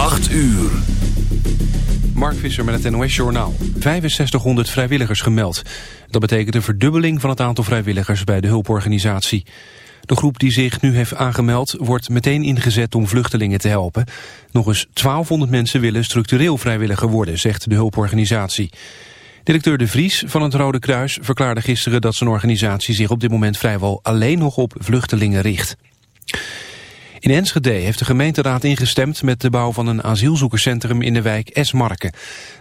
8 uur. Mark Visser met het NOS Journaal. 6500 vrijwilligers gemeld. Dat betekent een verdubbeling van het aantal vrijwilligers bij de hulporganisatie. De groep die zich nu heeft aangemeld wordt meteen ingezet om vluchtelingen te helpen. Nog eens 1200 mensen willen structureel vrijwilliger worden, zegt de hulporganisatie. Directeur De Vries van het Rode Kruis verklaarde gisteren dat zijn organisatie zich op dit moment vrijwel alleen nog op vluchtelingen richt. In Enschede heeft de gemeenteraad ingestemd met de bouw van een asielzoekerscentrum in de wijk Esmarken.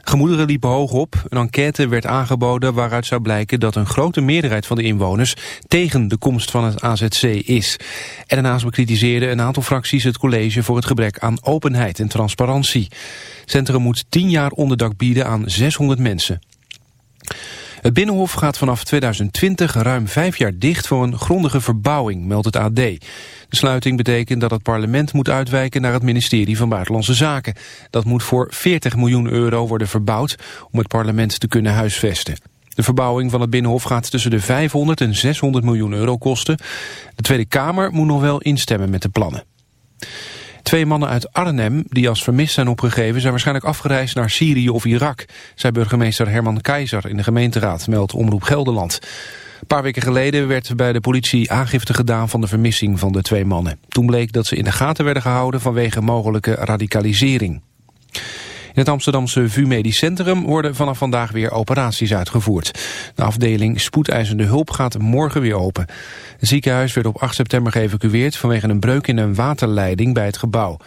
Gemoederen liepen hoog op, een enquête werd aangeboden waaruit zou blijken dat een grote meerderheid van de inwoners tegen de komst van het AZC is. En daarnaast bekritiseerden een aantal fracties het college voor het gebrek aan openheid en transparantie. Het centrum moet 10 jaar onderdak bieden aan 600 mensen. Het Binnenhof gaat vanaf 2020 ruim vijf jaar dicht voor een grondige verbouwing, meldt het AD. De sluiting betekent dat het parlement moet uitwijken naar het ministerie van Buitenlandse Zaken. Dat moet voor 40 miljoen euro worden verbouwd om het parlement te kunnen huisvesten. De verbouwing van het Binnenhof gaat tussen de 500 en 600 miljoen euro kosten. De Tweede Kamer moet nog wel instemmen met de plannen. Twee mannen uit Arnhem, die als vermist zijn opgegeven... zijn waarschijnlijk afgereisd naar Syrië of Irak... zei burgemeester Herman Keizer in de gemeenteraad, meldt Omroep Gelderland. Een paar weken geleden werd bij de politie aangifte gedaan... van de vermissing van de twee mannen. Toen bleek dat ze in de gaten werden gehouden... vanwege mogelijke radicalisering. Het Amsterdamse VU Medisch Centrum worden vanaf vandaag weer operaties uitgevoerd. De afdeling spoedeisende hulp gaat morgen weer open. Het ziekenhuis werd op 8 september geëvacueerd vanwege een breuk in een waterleiding bij het gebouw.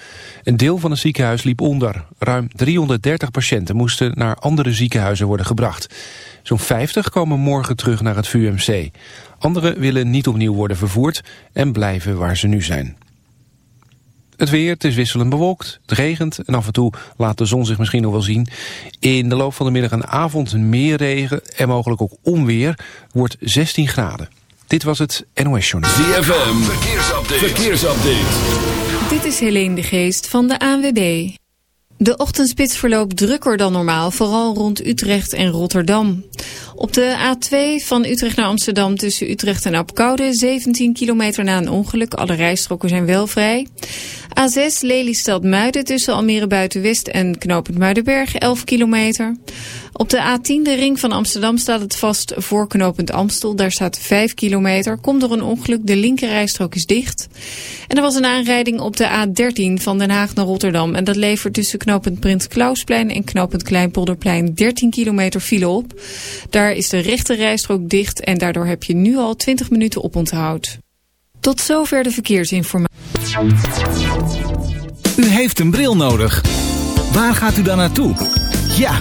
Een deel van het ziekenhuis liep onder. Ruim 330 patiënten moesten naar andere ziekenhuizen worden gebracht. Zo'n 50 komen morgen terug naar het VUMC. Anderen willen niet opnieuw worden vervoerd en blijven waar ze nu zijn. Het weer, het is wisselend bewolkt, het regent en af en toe laat de zon zich misschien nog wel zien. In de loop van de middag en avond meer regen en mogelijk ook onweer, wordt 16 graden. Dit was het NOS Journal. ZFM, verkeersupdate. verkeersupdate. Dit is Helene de Geest van de ANWB. De ochtendspits verloopt drukker dan normaal, vooral rond Utrecht en Rotterdam. Op de A2 van Utrecht naar Amsterdam tussen Utrecht en Apkoude, 17 kilometer na een ongeluk. Alle rijstroken zijn wel vrij. A6 Lelystad-Muiden tussen Almere Buitenwest en Knopend Muidenberg, 11 kilometer. Op de A10, de ring van Amsterdam, staat het vast voor Knopend Amstel. Daar staat 5 kilometer. Komt door een ongeluk, de linkerrijstrook is dicht. En er was een aanrijding op de A13 van Den Haag naar Rotterdam. En dat levert tussen Knopend Prins Klausplein en Knopend Kleinpolderplein 13 kilometer file op. Daar is de rechterrijstrook dicht en daardoor heb je nu al 20 minuten op onthoud. Tot zover de verkeersinformatie. U heeft een bril nodig. Waar gaat u dan naartoe? Ja,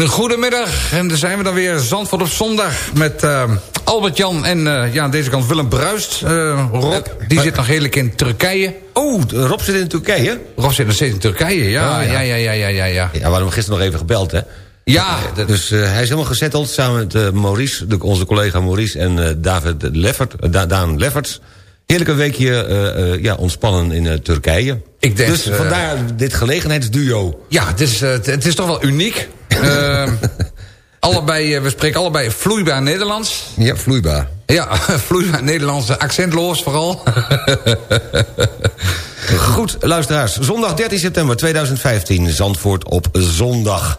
Een goedemiddag. En daar zijn we dan weer. Zandvoort op zondag. Met uh, Albert-Jan en uh, ja, aan deze kant Willem Bruist. Uh, Rob, die zit nog heerlijk in Turkije. Oh, Rob zit in Turkije? Rob zit nog steeds in Turkije, ja. Oh, ja. ja, ja, ja, ja, ja. Ja, we hadden hem gisteren nog even gebeld, hè? Ja. Dus hij is helemaal gezetteld samen met Maurice, de, onze collega Maurice... en David Leffert, Daan Lefferts. Heerlijke weekje ja, ontspannen in Turkije. Ik denk, dus vandaar dit gelegenheidsduo. Ja, het is, het is toch wel uniek. Allebei, eh, we spreken allebei vloeibaar Nederlands. Ja, vloeibaar. Ja, vloeibaar Nederlands, accentloos vooral. Goed, luisteraars. Zondag 13 september 2015, Zandvoort op zondag.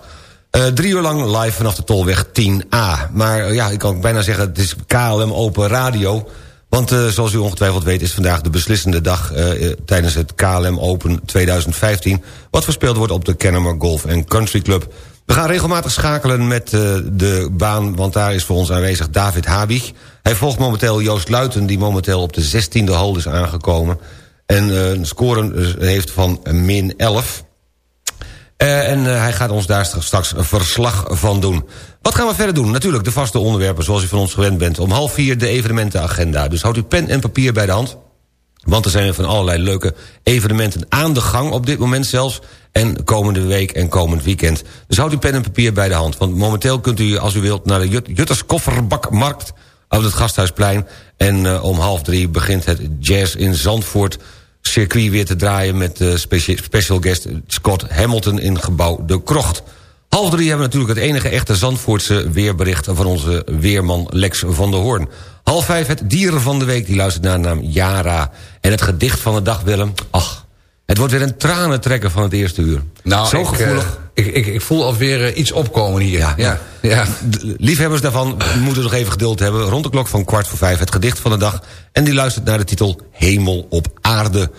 Uh, drie uur lang live vanaf de Tolweg 10A. Maar uh, ja, ik kan bijna zeggen, het is KLM Open Radio... Want uh, zoals u ongetwijfeld weet is vandaag de beslissende dag... Uh, tijdens het KLM Open 2015... wat verspeeld wordt op de Kennemer Golf Country Club. We gaan regelmatig schakelen met uh, de baan... want daar is voor ons aanwezig David Habig. Hij volgt momenteel Joost Luiten... die momenteel op de 16e hole is aangekomen... en een score heeft van min 11... Uh, en uh, hij gaat ons daar straks een verslag van doen. Wat gaan we verder doen? Natuurlijk de vaste onderwerpen zoals u van ons gewend bent. Om half vier de evenementenagenda. Dus houdt u pen en papier bij de hand. Want er zijn van allerlei leuke evenementen aan de gang op dit moment zelfs. En komende week en komend weekend. Dus houdt u pen en papier bij de hand. Want momenteel kunt u, als u wilt, naar de Jut Jutters Kofferbakmarkt... op het Gasthuisplein. En uh, om half drie begint het Jazz in Zandvoort circuit weer te draaien... met uh, special guest Scott Hamilton in gebouw De Krocht. Half drie hebben we natuurlijk het enige echte Zandvoortse weerbericht... van onze weerman Lex van der Hoorn. Half vijf het dieren van de week, die luistert naar de naam Yara. En het gedicht van de dag, Willem. Ach, het wordt weer een tranentrekker van het eerste uur. Nou, Zo gevoelig. Uh, ik, ik, ik, voel alweer uh, iets opkomen hier. Ja, ja. ja. liefhebbers daarvan moeten nog even geduld hebben. Rond de klok van kwart voor vijf het gedicht van de dag. En die luistert naar de titel Hemel op aarde.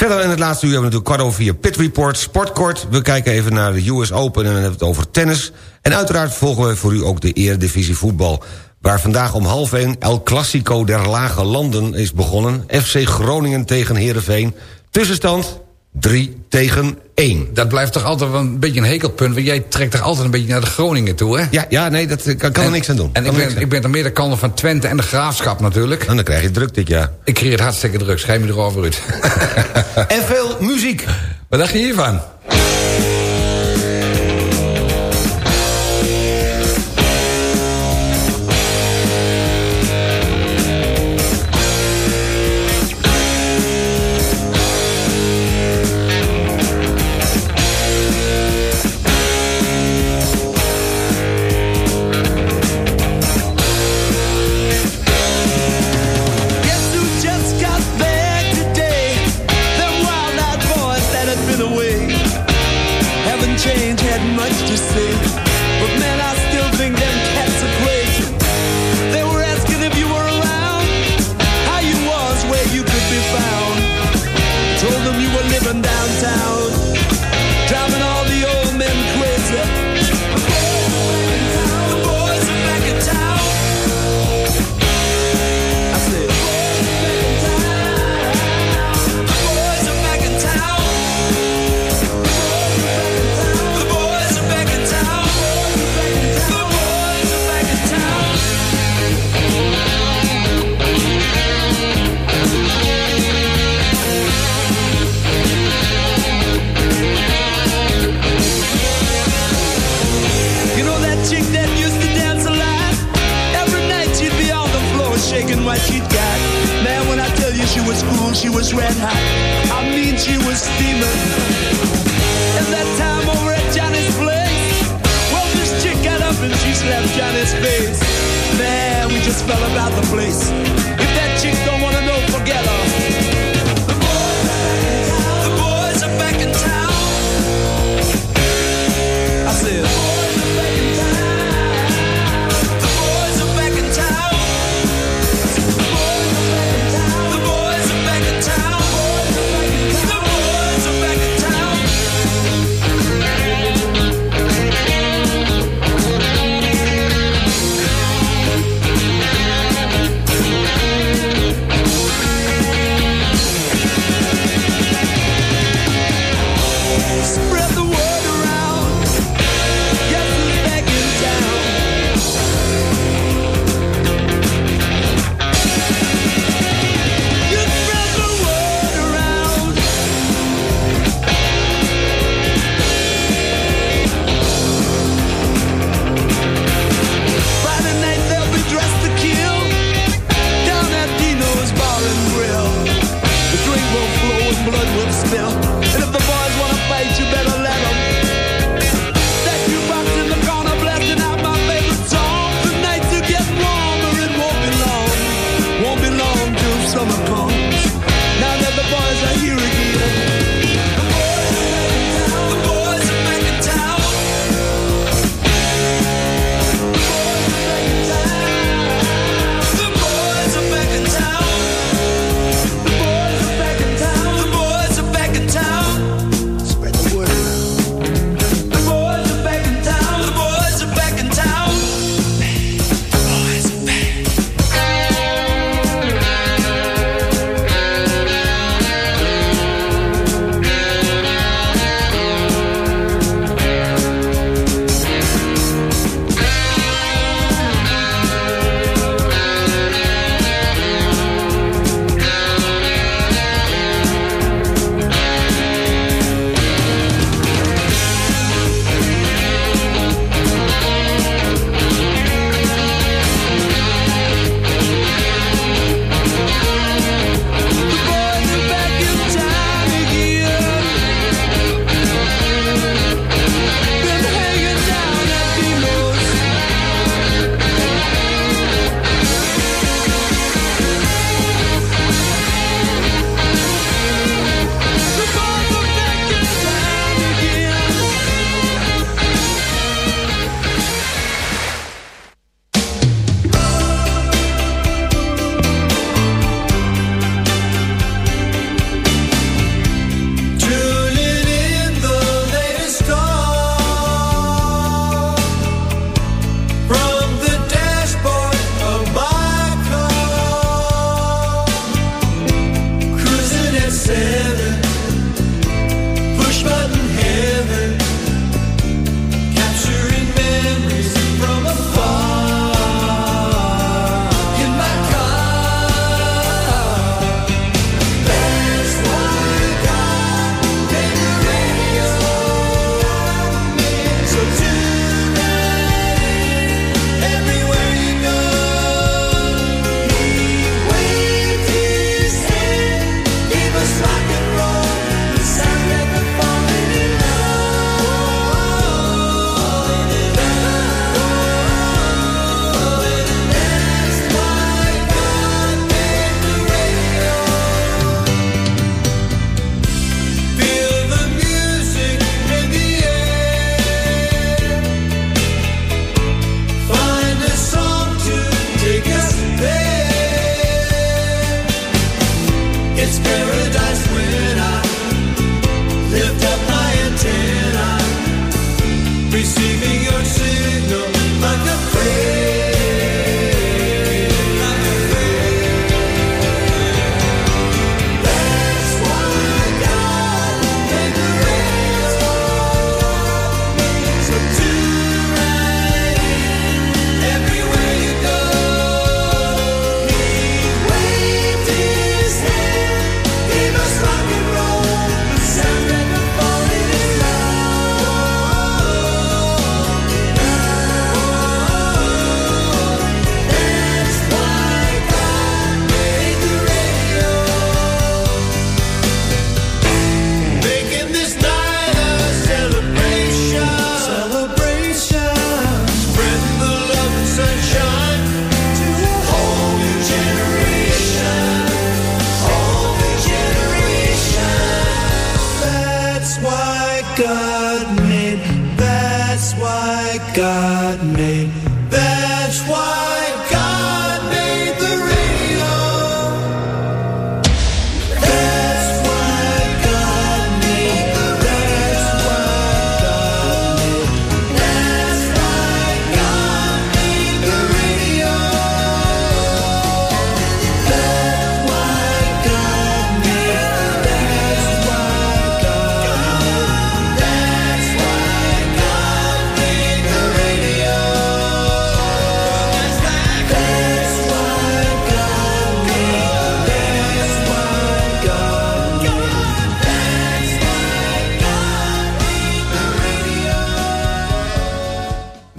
Verder in het laatste uur hebben we natuurlijk kwart over vier Pit Report, Sportkort. We kijken even naar de US Open en dan hebben we het over tennis. En uiteraard volgen we voor u ook de Eredivisie voetbal. Waar vandaag om half één El Clasico der Lage Landen is begonnen. FC Groningen tegen Heerenveen. Tussenstand 3 tegen 1. Dat blijft toch altijd wel een beetje een hekelpunt... want jij trekt toch altijd een beetje naar de Groningen toe, hè? Ja, ja nee, dat kan, kan er niks aan doen. En ik ben, ik ben de van Twente en de Graafschap natuurlijk. En dan krijg je druk dit jaar. Ik kreeg het hartstikke druk, schrijf me erover uit. en veel muziek. Wat dacht je hiervan?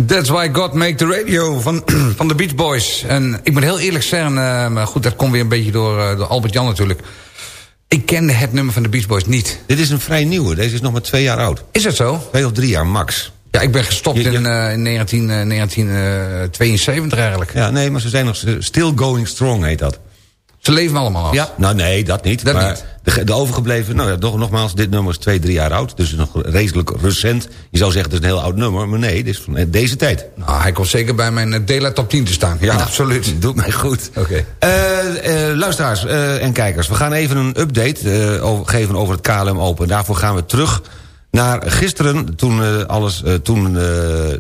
That's Why God Make the Radio van, van de Beach Boys. En ik moet heel eerlijk zeggen, eh, maar goed, dat komt weer een beetje door, eh, door Albert Jan natuurlijk. Ik kende het nummer van de Beach Boys niet. Dit is een vrij nieuwe. Deze is nog maar twee jaar oud. Is dat zo? Twee of drie jaar max. Ja, ik ben gestopt Je- je- in, eh, in 19, eh, 1972 eigenlijk. Ja, nee, maar ze zijn nog still going strong, heet dat. Ze leven allemaal af. Ja, nou nee, dat niet. Dat maar niet. De, de overgebleven, nou ja, nog, nogmaals, dit nummer is twee, drie jaar oud. Dus nog redelijk recent. Je zou zeggen, het is een heel oud nummer. Maar nee, dit is van eh, deze tijd. Nou, hij komt zeker bij mijn eh, Dela top 10 te staan. Ja, absoluut. Doet mij goed. Oké. Eh, eh, luisteraars eh, en kijkers, we gaan even een update eh, over, geven over het KLM Open. Daarvoor gaan we terug naar gisteren, toen, eh, alles, eh, toen eh,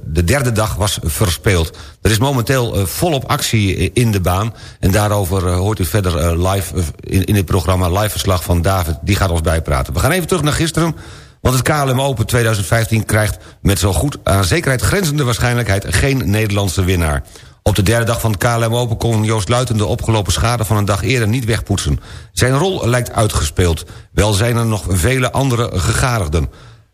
de derde dag was verspeeld. Er is momenteel volop actie in de baan. En daarover hoort u verder live in, in het programma live verslag van David. Die gaat ons bijpraten. We gaan even terug naar gisteren. Want het KLM Open 2015 krijgt met zo goed aan zekerheid grenzende waarschijnlijkheid geen Nederlandse winnaar. Op de derde dag van het KLM Open kon Joost Luiten de opgelopen schade van een dag eerder niet wegpoetsen. Zijn rol lijkt uitgespeeld. Wel zijn er nog vele andere gegadigden.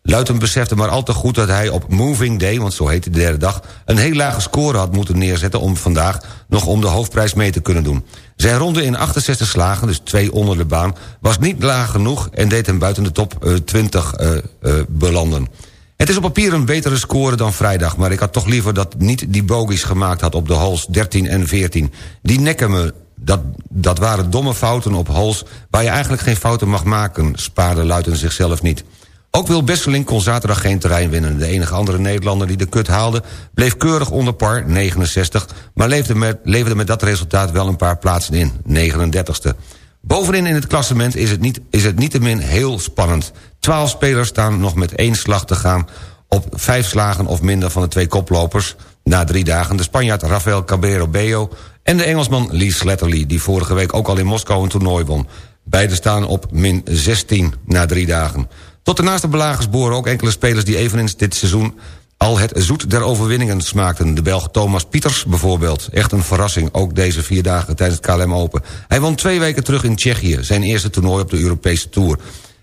Luiten besefte maar al te goed dat hij op Moving Day, want zo heet de derde dag... een heel lage score had moeten neerzetten om vandaag nog om de hoofdprijs mee te kunnen doen. Zijn ronde in 68 slagen, dus twee onder de baan, was niet laag genoeg... en deed hem buiten de top eh, 20 eh, eh, belanden. Het is op papier een betere score dan vrijdag... maar ik had toch liever dat niet die bogies gemaakt had op de holes 13 en 14. Die nekken me. Dat, dat waren domme fouten op holes waar je eigenlijk geen fouten mag maken... spaarde Luiten zichzelf niet. Ook Wil Besseling kon zaterdag geen terrein winnen. De enige andere Nederlander die de kut haalde... bleef keurig onder par, 69... maar leverde met, met dat resultaat wel een paar plaatsen in, 39ste. Bovenin in het klassement is het, niet, is het heel spannend. Twaalf spelers staan nog met één slag te gaan... op vijf slagen of minder van de twee koplopers... na drie dagen de Spanjaard Rafael Cabrero Bello... en de Engelsman Lee Slatterly... die vorige week ook al in Moskou een toernooi won. Beide staan op min 16 na drie dagen. Tot de naaste belagers boren ook enkele spelers... die eveneens dit seizoen al het zoet der overwinningen smaakten. De Belg Thomas Pieters bijvoorbeeld. Echt een verrassing, ook deze vier dagen tijdens het KLM Open. Hij won twee weken terug in Tsjechië, zijn eerste toernooi op de Europese Tour.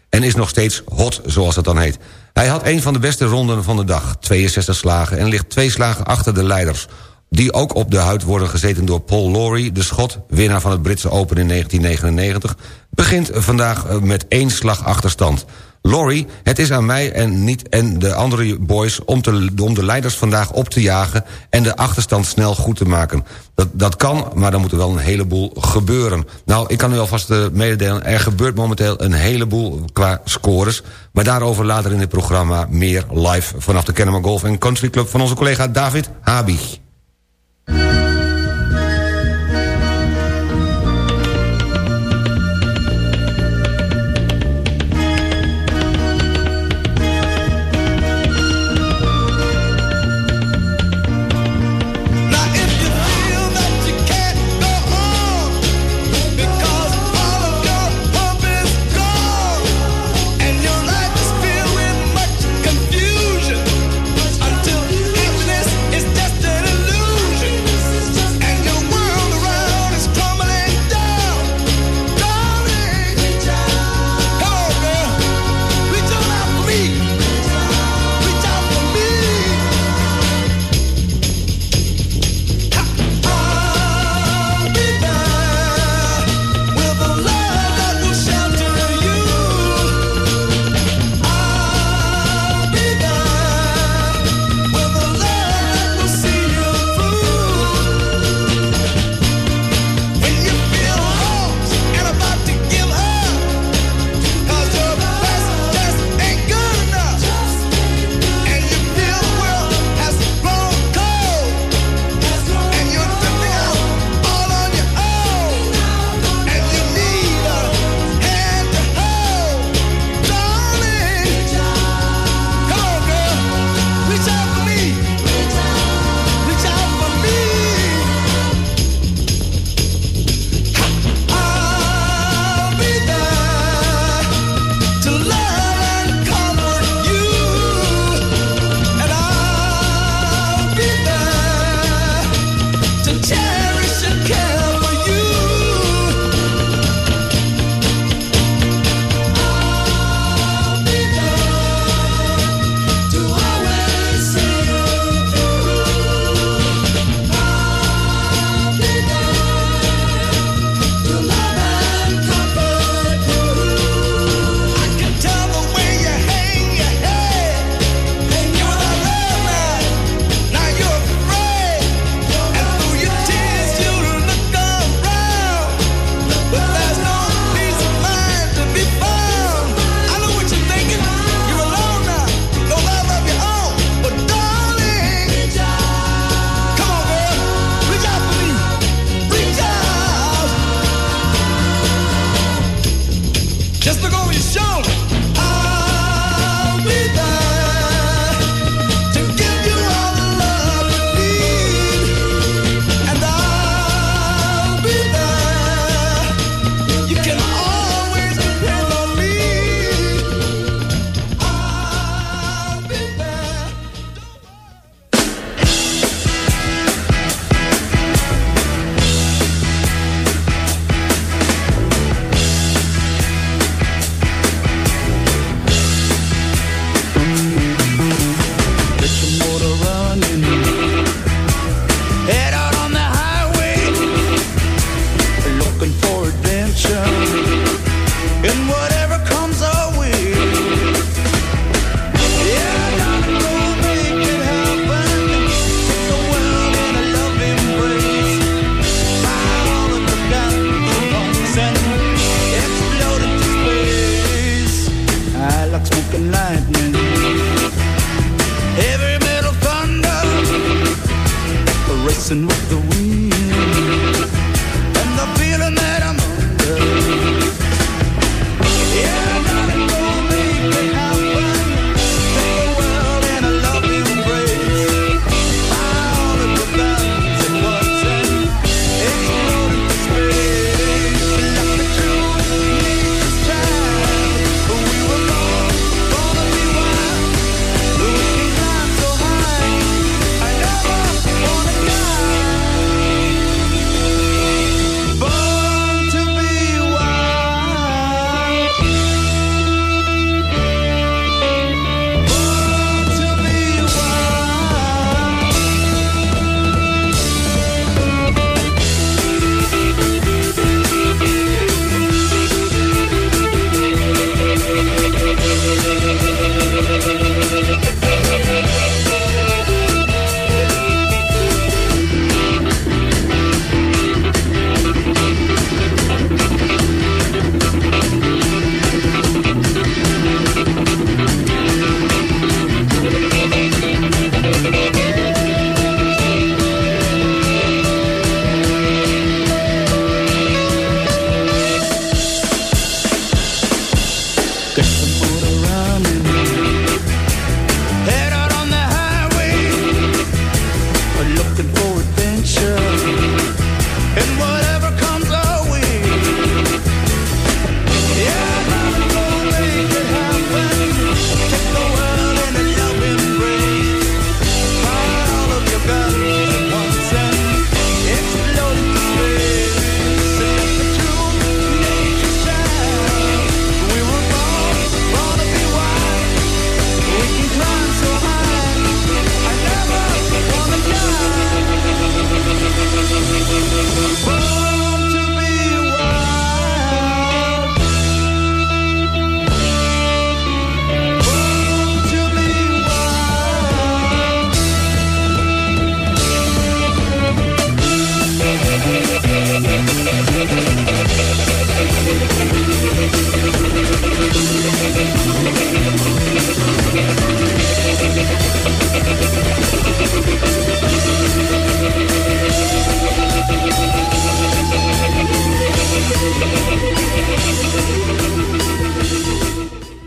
En is nog steeds hot, zoals het dan heet. Hij had een van de beste ronden van de dag, 62 slagen... en ligt twee slagen achter de leiders die ook op de huid worden gezeten door Paul Lawrie, de schot... winnaar van het Britse Open in 1999... begint vandaag eh, met één slag achterstand. Laurie, het is aan mij en niet en de andere boys... om, te, om de leiders vandaag op te jagen... en de achterstand snel goed te maken. Dat, dat kan, maar dan moet er wel een heleboel gebeuren. Nou, ik kan u alvast uh, mededelen... er gebeurt momenteel een heleboel qua scores... maar daarover later in het programma meer live... vanaf de Kennemer Golf Country Club van onze collega David Habig.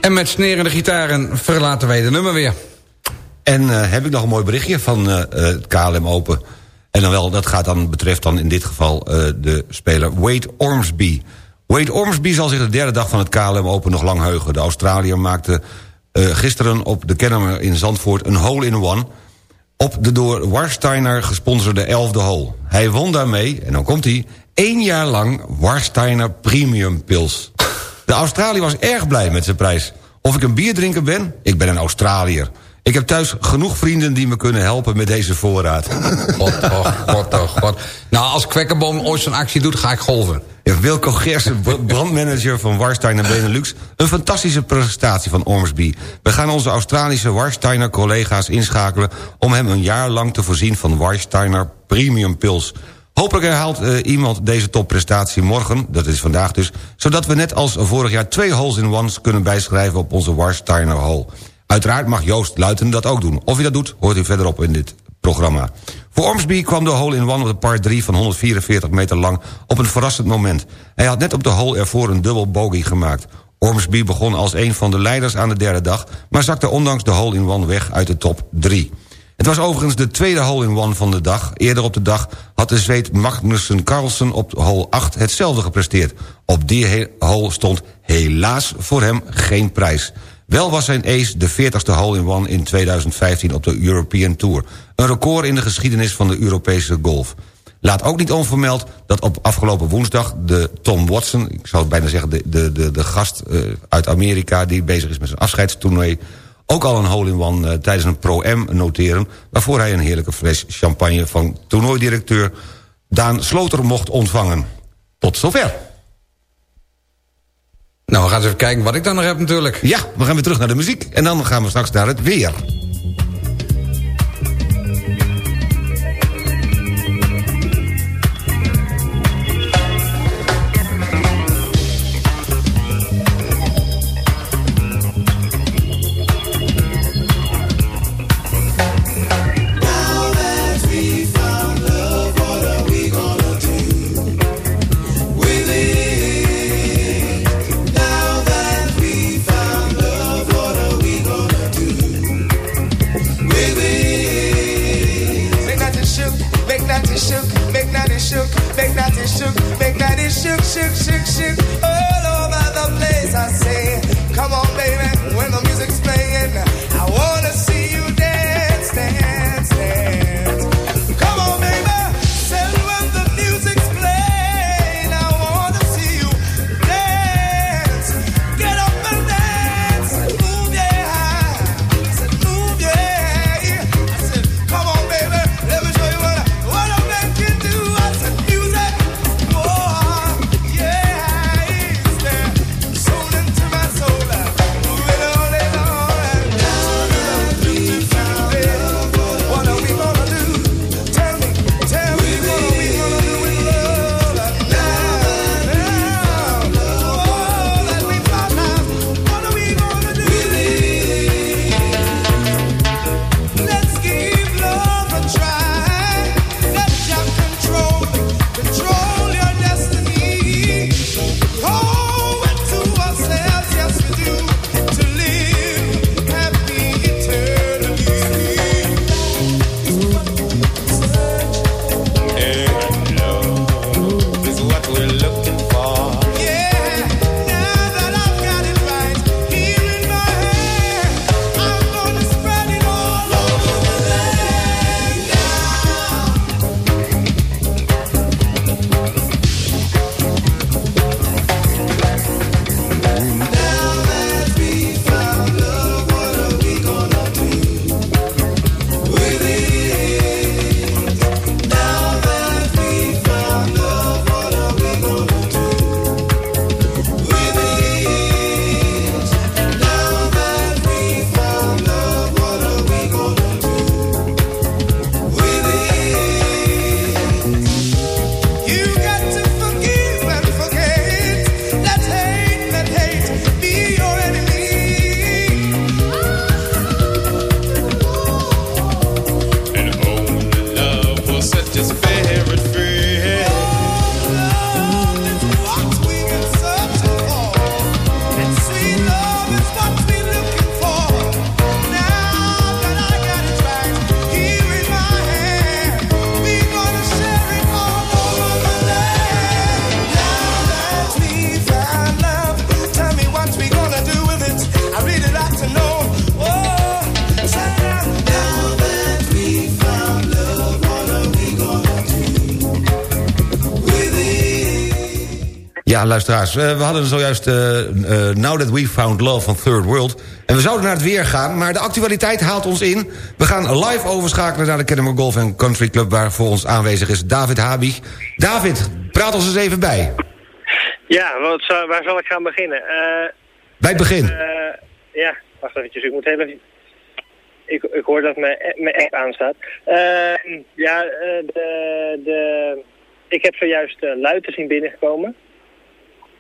En met snerende gitaren verlaten wij de nummer weer. En eh, heb ik nog een mooi berichtje van eh, eh, het KLM Open. En dan wel, dat gaat dan, betreft dan in dit geval de speler Wade Ormsby. Wade Ormsby zal zich de derde dag van het KLM Open nog lang heugen. De Australiër maakte gisteren op de Kennemer in Zandvoort een hole-in-one... op de door Warsteiner gesponsorde elfde hole. Hij won daarmee, en dan komt hij... één jaar lang Warsteiner Premium Pils. De Australiër was erg blij met zijn prijs. Of ik een bierdrinker ben? Ik ben een Australiër. Ik heb thuis genoeg vrienden die me kunnen helpen met deze voorraad. God, oh, god, oh, god. Nou, als Kwekkerboom ooit zo'n actie doet, ga ik golven. Ja, Wilco Gersen, br- brandmanager van Warsteiner Benelux. Een fantastische prestatie van Ormsby. We gaan onze Australische Warsteiner collega's inschakelen... om hem een jaar lang te voorzien van Warsteiner Premium Pils. Hopelijk herhaalt eh, iemand deze topprestatie morgen, dat is vandaag dus... zodat we net als vorig jaar twee holes-in-ones kunnen bijschrijven op onze Warsteiner Hole. Uiteraard mag Joost Luiten dat ook doen. Of hij dat doet, hoort u verderop in dit programma. Voor Ormsby kwam de hole-in-one op de par 3 van 144 meter lang op een verrassend moment. Hij had net op de hole ervoor een dubbel bogey gemaakt. Ormsby begon als een van de leiders aan de derde dag... maar zakte ondanks de hole-in-one weg uit de top 3. Het was overigens de tweede hole-in-one van de dag. Eerder op de dag had de Zweed Magnussen Carlsen op hole 8 hetzelfde gepresteerd. Op die hole stond helaas voor hem geen prijs. Wel was zijn ace de 40ste hole-in-one in 2015 op de European Tour. Een record in de geschiedenis van de Europese golf. Laat ook niet onvermeld dat op afgelopen woensdag de Tom Watson... ik zou bijna zeggen de, de, de, de gast eh, uit Amerika die bezig is met zijn afscheidstoernooi... ook al een hole-in-one eh, tijdens een Pro-M noteren... waarvoor hij een heerlijke fles champagne van toernooidirecteur Daan Sloter mocht ontvangen. Tot zover. Nou, we gaan eens even kijken wat ik dan nog heb natuurlijk. Ja, we gaan weer terug naar de muziek en dan gaan we straks naar het weer. Luisteraars, eh, we hadden zojuist eh, eh, Now That We Found Love van Third World. En we zouden naar het weer gaan, maar de actualiteit haalt ons in. We gaan live overschakelen naar de Kennemer Golf Country Club... waar voor ons aanwezig is David Habig. David, praat ons eens even bij. Ja, wat waar zal ik gaan beginnen? Eh, Bij het begin. ja, wacht eventjes. Ik moet even... Ik, ik hoor dat mijn, mijn app aanstaat. Ja, de, de, ik heb zojuist uh, luiten zien binnengekomen.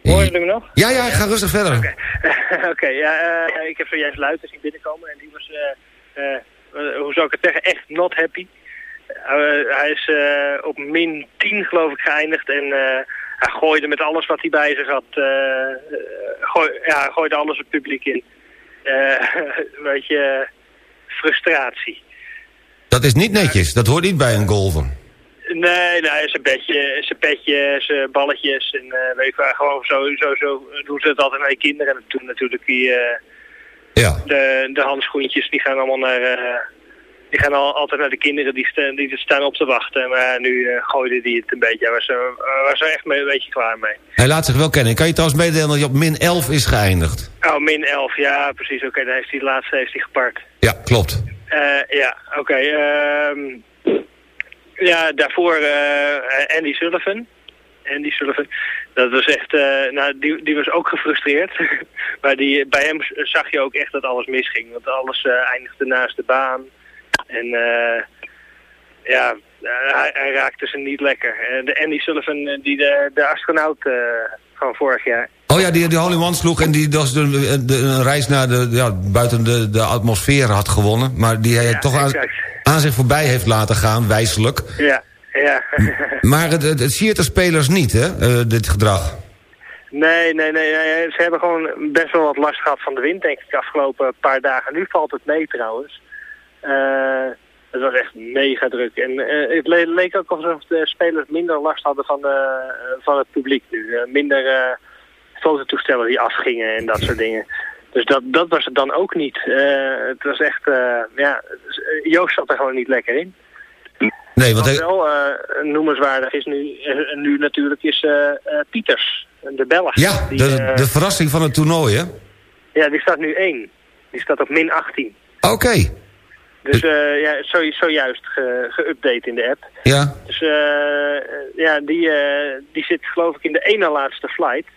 Horen jullie me nog? Ja, ja, ga rustig verder. Oké, ja, eh, ik heb zojuist luiten zien binnenkomen en die was, eh, hoe zou ik het zeggen, echt not happy. Hij is op min 10 geloof ik geëindigd en hij gooide met alles wat hij bij zich had, gooi, ja, hij gooide alles het publiek in. Een beetje frustratie. Dat is niet netjes, dat hoort niet bij een golfer. Nee, nee, zijn bedje, zijn petje, zijn balletjes en eh, weet wel, gewoon zo, zo, zo doen ze het altijd naar de kinderen. En toen natuurlijk die, eh, Ja. de, de handschoentjes, die gaan allemaal naar, eh, die gaan al, altijd naar de kinderen die, sta- die er staan op te wachten. Maar nu eh gooide die het een beetje. Er- was er echt mee, een beetje klaar mee. Hij laat zich wel kennen. Kan je trouwens meedelen dat hij op min 11 is geëindigd? Oh, min 11. Ja, precies. Oké, dan heeft hij de laatste heeft hij gepakt. Ja, klopt. Eh, ja, oké. ehm, ja, daarvoor eh, Andy Sullivan. Andy Sullivan. Dat was echt, eh, nou, die, die was ook gefrustreerd. maar die, bij hem zag je ook echt dat alles misging. Want alles eh, eindigde naast de baan. En eh, ja, hij, hij raakte ze niet lekker. De Andy Sullivan, die de, de astronaut van vorig jaar. Oh ja, die, die One sloeg en die dus de, de- een reis naar de, ja, buiten de, de atmosfeer had gewonnen. Maar die hij Ja, toch aan, zich voorbij heeft laten gaan, wijselijk. Ja, ja. Maar het, het, het siert de spelers niet, hè, eh, dit gedrag. Nee, nee, nee, nee. Ze hebben gewoon best wel wat last gehad van de wind, denk ik, de afgelopen paar dagen. Nu valt het mee trouwens. Eh, het was echt mega druk. En eh, het le- leek ook alsof de spelers minder last hadden van, de, van het publiek nu. Minder fototoestellen die afgingen en dat soort dingen. Dus dat, dat was het dan ook niet. Eh, het was echt, eh, ja, Joost zat er gewoon niet lekker in. Nee, want Wat wel eh, noemenswaardig is nu, nu natuurlijk is Pieters, de Belg. ja, Die, de, de verrassing van het toernooi, hè? ja, die staat nu 1. Die staat op min 18. Oké, Dus ja, zo, zojuist ge- geüpdate in de app. ja. Dus ja, die, die zit geloof ik in de ene laatste flight.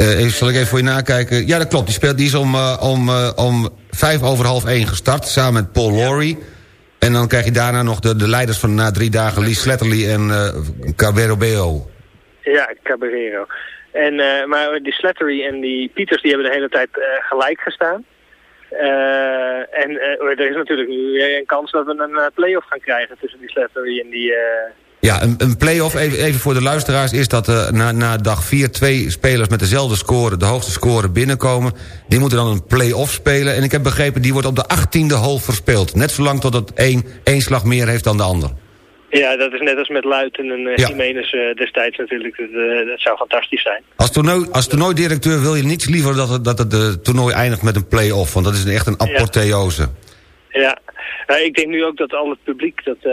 Eh, even, zal ik even voor je nakijken? Ja, dat klopt. Die, speelt, die is om, eh, om, eh, om vijf over half één gestart, samen met Paul Lawrie. En dan krijg je daarna nog de, de leiders van na drie dagen... Lee Sletterly en eh Cabero Beo. Ja, Cabarero. En, maar die Slattery en die Pieters die hebben de hele tijd gelijk gestaan. En er is natuurlijk nu weer een kans dat we een eh, play-off gaan krijgen tussen die Slattery en die... Ja, een, een play-off, even, even voor de luisteraars... is dat eh, na, na dag vier twee spelers met dezelfde score... de hoogste score binnenkomen. Die moeten dan een play-off spelen. En ik heb begrepen, die wordt op de achttiende hole verspeeld. Net zolang totdat één, één slag meer heeft dan de ander. Ja, dat is net als met Luiten en uh, Ja. Jiménez eh, destijds natuurlijk. Dat, dat zou fantastisch zijn. Als, toernooi, als toernooidirecteur wil je niets liever dat het, dat het toernooi eindigt met een play-off. Want dat is echt een apotheose. Ja, Nou, ik denk nu ook dat al het publiek dat eh,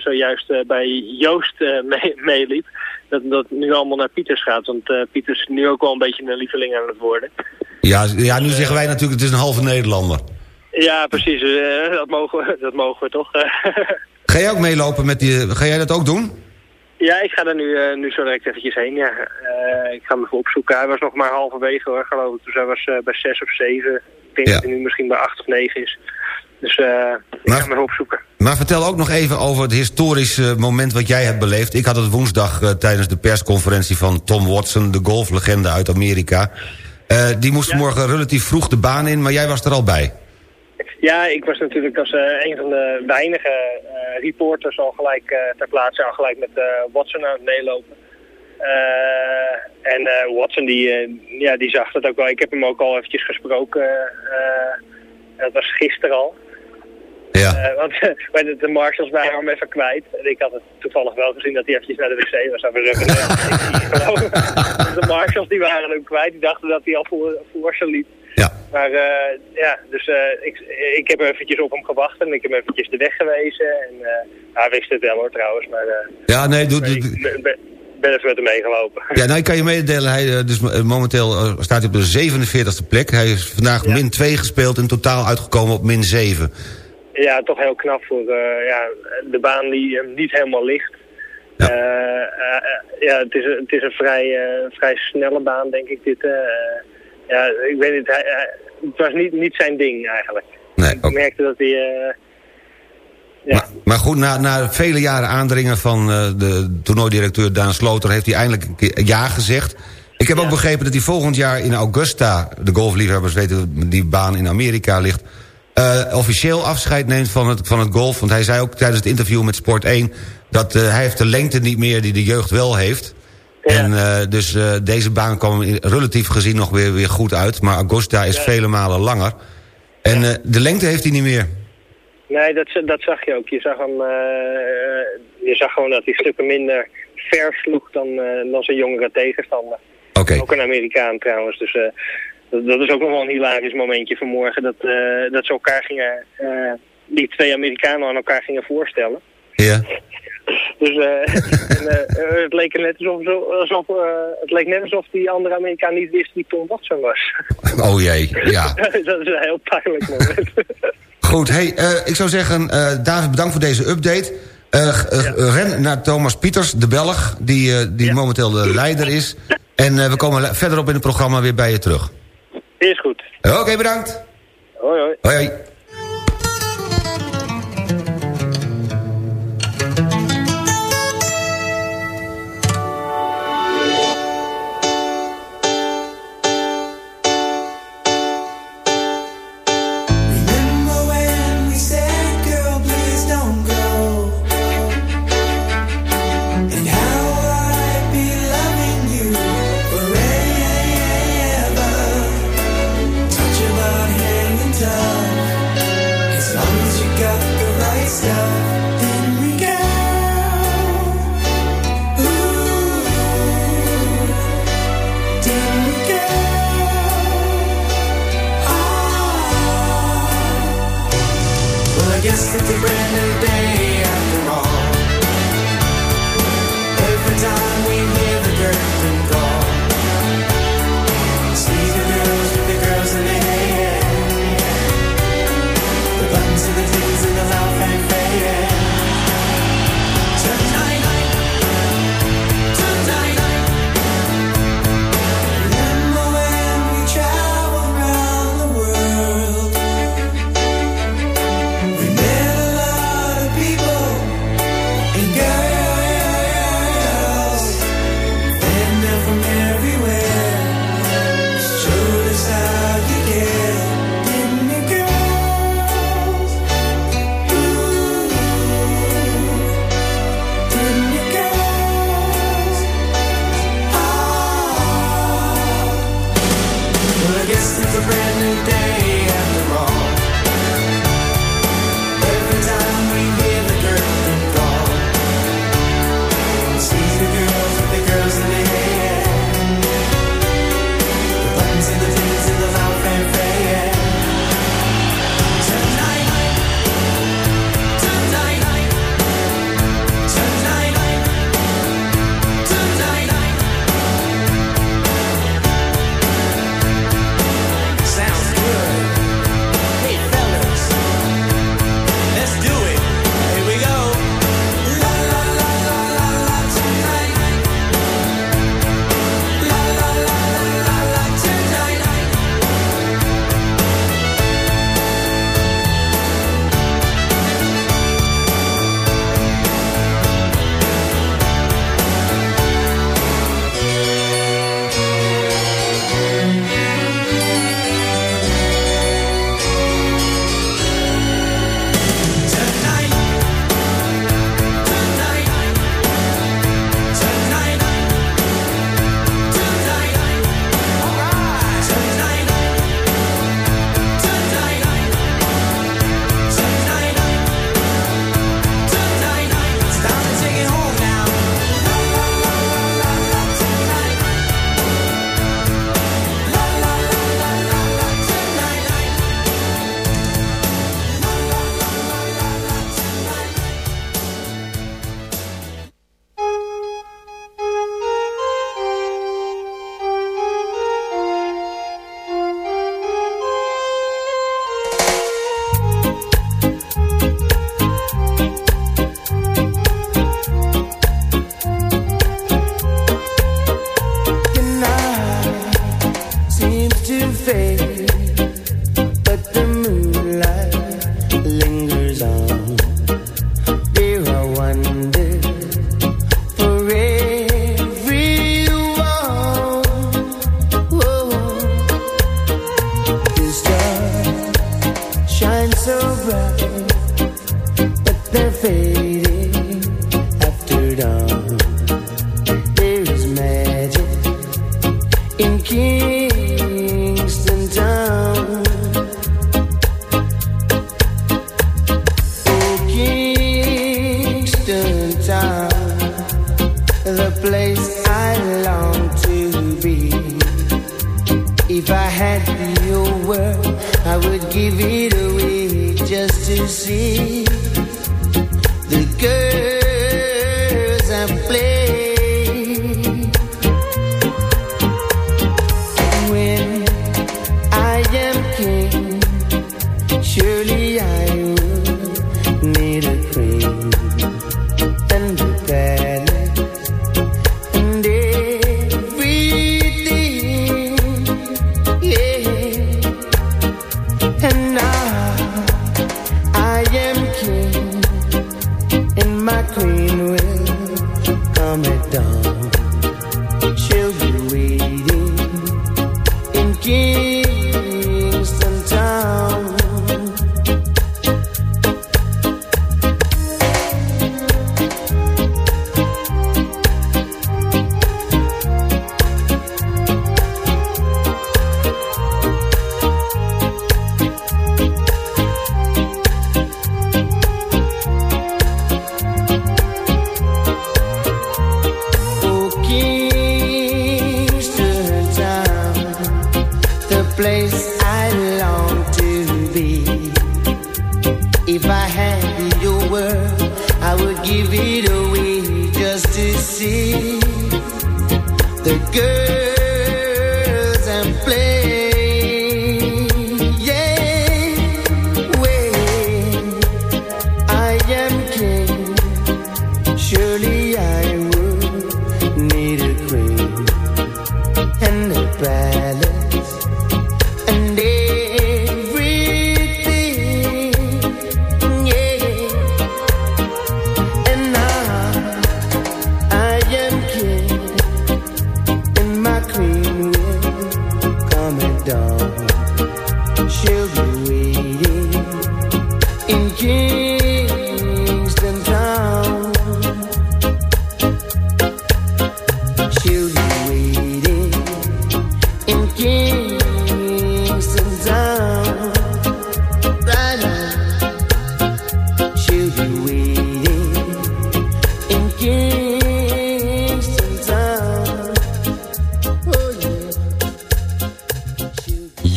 zojuist eh, bij Joost eh, mee- meeliep, dat dat nu allemaal naar Pieters gaat. Want Pieters is nu ook wel een beetje een lieveling aan het worden. Ja, ja, nu zeggen wij natuurlijk, het is een halve Nederlander. Ja, precies. dat, mogen we, dat mogen we toch. Ga jij ook meelopen met die... Ga jij dat ook doen? ja, ik ga er nu, nu zo direct eventjes heen. Ja. Ik ga hem even opzoeken. Hij was nog maar halverwege hoor, geloof ik. Dus hij was bij zes of zeven. Ik denk Ja. dat hij nu misschien bij acht of negen is. Dus eh, ik Maar- ga hem even opzoeken. Maar vertel ook nog even over het historische moment wat jij hebt beleefd. Ik had het woensdag eh, tijdens de persconferentie van Tom Watson... de golflegende uit Amerika. Eh, die moest morgen relatief vroeg de baan in, maar jij was er al bij. Ja, ik was natuurlijk als een van de weinige reporters al gelijk ter plaatse, al gelijk met Watson aan het meelopen. En Watson die, ja, die zag dat ook wel. Ik heb hem ook al eventjes gesproken. dat was gisteren al. Ja. Eh, want bij de, marshals waren hem even kwijt. En ik had het toevallig wel gezien dat hij eventjes naar de wc was. Niet geloven. de marshals die waren hem kwijt. Die dachten dat hij al voor, voor ze liep. Ja. Maar eh, ja, dus ik, ik heb eventjes op hem gewacht en ik heb hem eventjes de weg gewezen. En hij wist het wel hoor trouwens, maar Ja, nee, doe, ben, even met hem meegelopen. ja, nou, ik kan je mededelen, hij, dus momenteel staat hij op de 47e plek. Hij is vandaag min 2 gespeeld en totaal uitgekomen op min 7. Ja, toch heel knap voor eh, ja, de baan die hem niet helemaal ligt. Ja. Ja, ja het, is, een- het is een vrij, eh, vrij snelle baan, denk ik. Dit, eh. ja, ik weet niet, hij, hij- het was niet, niet zijn ding eigenlijk. Nee, Ik merkte dat hij... eh, ja. Maar, maar goed, na, na vele jaren aandringen van eh, de toernooidirecteur Daan Sloter... heeft hij eindelijk een keer ja gezegd. Ik heb ook begrepen dat hij volgend jaar in Augusta... de golfliefhebbers weten die baan in Amerika ligt... eh, officieel afscheid neemt van het, van het golf. Want hij zei ook tijdens het interview met Sport 1... dat eh, hij heeft de lengte niet meer die de jeugd wel heeft... Ja. En eh, dus deze baan kwam relatief gezien nog weer, weer goed uit. Maar Augusta is Ja. vele malen langer. En de lengte heeft hij niet meer. Nee, dat, dat zag je ook. Je zag, hem, je zag gewoon dat hij stukken minder ver sloeg dan, dan zijn jongere tegenstander. Oké. Ook een Amerikaan trouwens. Dus dat, is ook nog wel een hilarisch momentje vanmorgen. Dat, eh, dat ze elkaar gingen, eh, die twee Amerikanen aan elkaar gingen voorstellen. Ja. Dus eh, het leek net alsof, het leek net alsof die andere Amerikaan niet wist wie Tom Watson was. Oh jee, ja. Dus dat is een heel pijnlijk moment. Goed, hey, ik zou zeggen, David, bedankt voor deze update. Ren naar Thomas Pieters, de Belg, die, die momenteel de leider is. En we komen verderop in het programma weer bij je terug. Is goed. Oké, bedankt. Hoi, hoi. Hoi, hoi.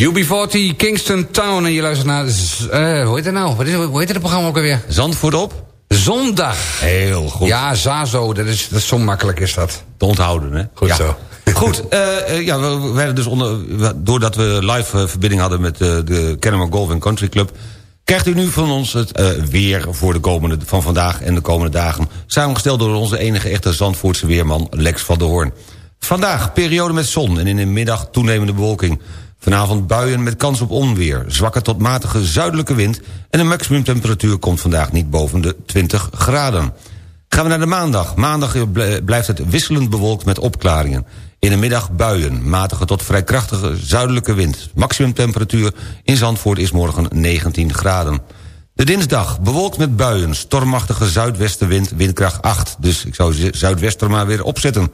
UB40, Kingston Town. En je luistert naar... eh, hoe heet het nou? Wat is, hoe heet het programma ook alweer? Zandvoort op? Zondag. Heel goed. Ja, Zazo. Dat is, dat is zo makkelijk is dat. Te onthouden, hè? Goed Ja. zo. Goed, eh, eh, ja, we we werden dus onder, doordat we live verbinding hadden met de Kennemer Golf and Country Club... krijgt u nu van ons het weer voor de komende, van vandaag en de komende dagen... samengesteld door onze enige echte Zandvoortse weerman Lex van der Hoorn. Vandaag periode met zon en in de middag toenemende bewolking. Vanavond buien met kans op onweer, zwakke tot matige zuidelijke wind... en de maximumtemperatuur komt vandaag niet boven de 20 graden. Gaan we naar de maandag. Maandag bl- blijft het wisselend bewolkt met opklaringen. In de middag buien, matige tot vrij krachtige zuidelijke wind. Maximumtemperatuur in Zandvoort is morgen 19 graden. De dinsdag, bewolkt met buien, stormachtige zuidwestenwind, windkracht 8. Dus ik zou zuidwester maar weer opzetten.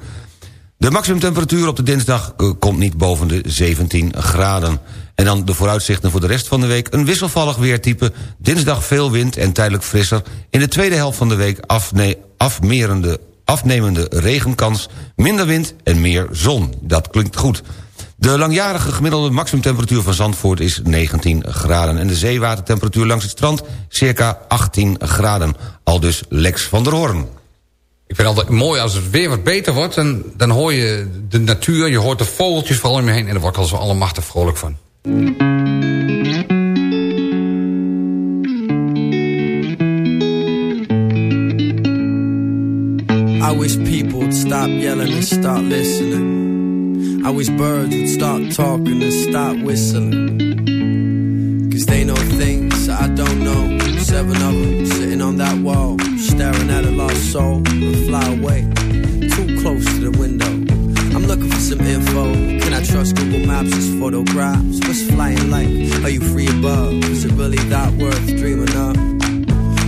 De maximumtemperatuur op de dinsdag eh, komt niet boven de 17 graden. En dan de vooruitzichten voor de rest van de week. Een wisselvallig weertype, dinsdag veel wind en tijdelijk frisser. In de tweede helft van de week afne afmerende, afnemende regenkans, minder wind en meer zon. Dat klinkt goed. De langjarige gemiddelde maximumtemperatuur van Zandvoort is 19 graden... en de zeewatertemperatuur langs het strand circa 18 graden. Al dus Lex van der Hoorn. Ik vind het altijd mooi als het weer wat beter wordt. En dan hoor je de natuur, je hoort de vogeltjes vooral om je heen. En daar word ik al zo allemachtig vrolijk van. I wish people would stop yelling and start listening. I wish birds would start talking and start whistling. Cause they know things I don't know. Seven of them lost soul and fly away. Too close to the window. I'm looking for some info. Can I trust Google Maps' photographs? What's flying like? Are you free above? Is it really that worth dreaming of?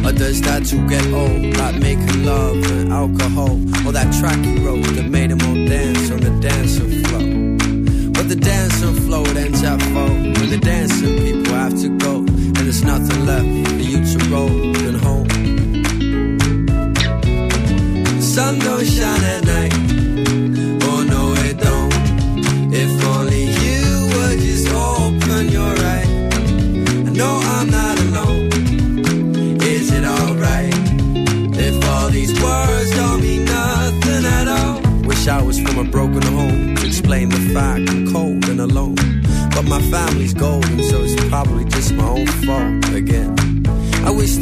Or does that too get old? Like making love and alcohol? Or that track you wrote that made them all dance on the dancing floor? But the dancing floor it ends at four. When the dancing people have to go. And there's nothing left for you to roll sun don't shine at night. Oh no, it don't. If only you would just open your eyes. I know I'm not alone. Is it alright if all these words don't mean nothing at all? Wish I was from a broken home to explain the fact I'm cold and alone, but my family's golden, so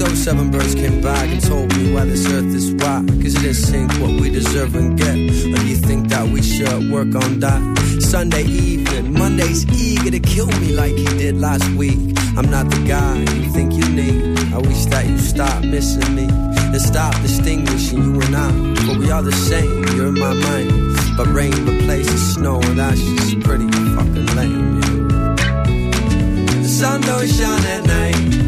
seven birds came back and told me why this earth is why. Cause it didn't sink what we deserve and get. Do you think that we should work on that? Sunday evening, Monday's eager to kill me like he did last week. I'm not the guy you think you need. I wish that you stop missing me and stop distinguishing you and I. But we are the same, you're in my mind. But rain replaces snow, and that's just pretty fucking lame, yeah. The sun don't shine at night.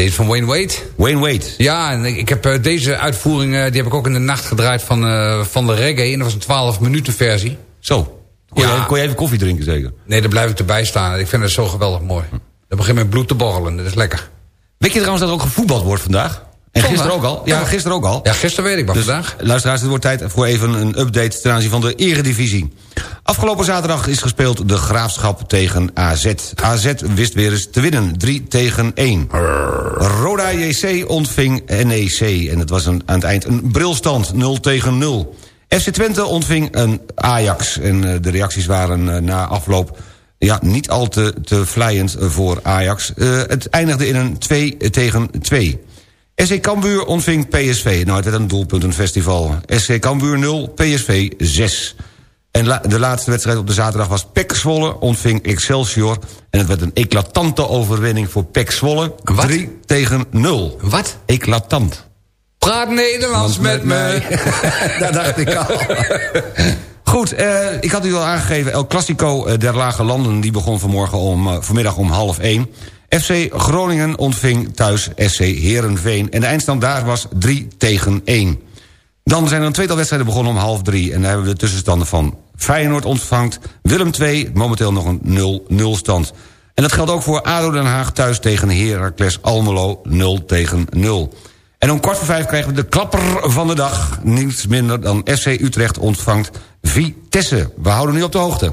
Deze van Wayne Wade. Wayne Wade. Ja, en ik heb eh, deze uitvoering, eh, die heb ik ook in de nacht gedraaid van, eh, van de reggae. En dat was een 12 minuten versie. Zo. Kon, Ja. je, kon je even koffie drinken zeker? Nee, daar blijf ik erbij staan. Ik vind het zo geweldig mooi. Dan begint mijn bloed te borrelen, dat is lekker. Weet je trouwens dat er ook gevoetbald wordt vandaag? En gisteren ook al? Ja, Ja. gisteren ook al. Ja, gisteren weet ik, maar Dus, vandaag. luisteraars, het wordt tijd voor even een update ten aanzien van de eredivisie. Afgelopen zaterdag is gespeeld de Graafschap tegen AZ. AZ wist weer eens te winnen, 3 tegen 1. Roda JC ontving NEC en het was aan het eind een brilstand, 0 tegen 0. FC Twente ontving een Ajax en eh, de reacties waren eh, na afloop... Ja, niet al te, te vlijend voor Ajax. Eh, het eindigde in een 2 tegen 2. SC Cambuur ontving PSV. Nou, het werd een doelpuntenfestival. SC Cambuur 0, PSV 6. En la- de laatste wedstrijd op de zaterdag was PEC Zwolle ontving Excelsior. En het werd een eclatante overwinning voor PEC Zwolle. Wat? 3 tegen 0. Wat? Eclatant. Praat Nederlands met mij. Dat dacht ik al. Goed, eh, ik had u al aangegeven... El Clasico eh, der Lage Landen die begon vanmorgen om, eh, vanmiddag om half 1. FC Groningen ontving thuis SC Herenveen. En de eindstand daar was 3 tegen 1. Dan zijn er een tweetal wedstrijden begonnen om half 3. En daar hebben we de tussenstanden van Feyenoord ontvangt. Willem 2, momenteel nog een 0-0 stand. En dat geldt ook voor ADO Den Haag thuis tegen Heracles Almelo 0 tegen 0. En om kwart voor vijf krijgen we de klapper van de dag. Niets minder dan SC Utrecht ontvangt Vitesse. We houden nu op de hoogte.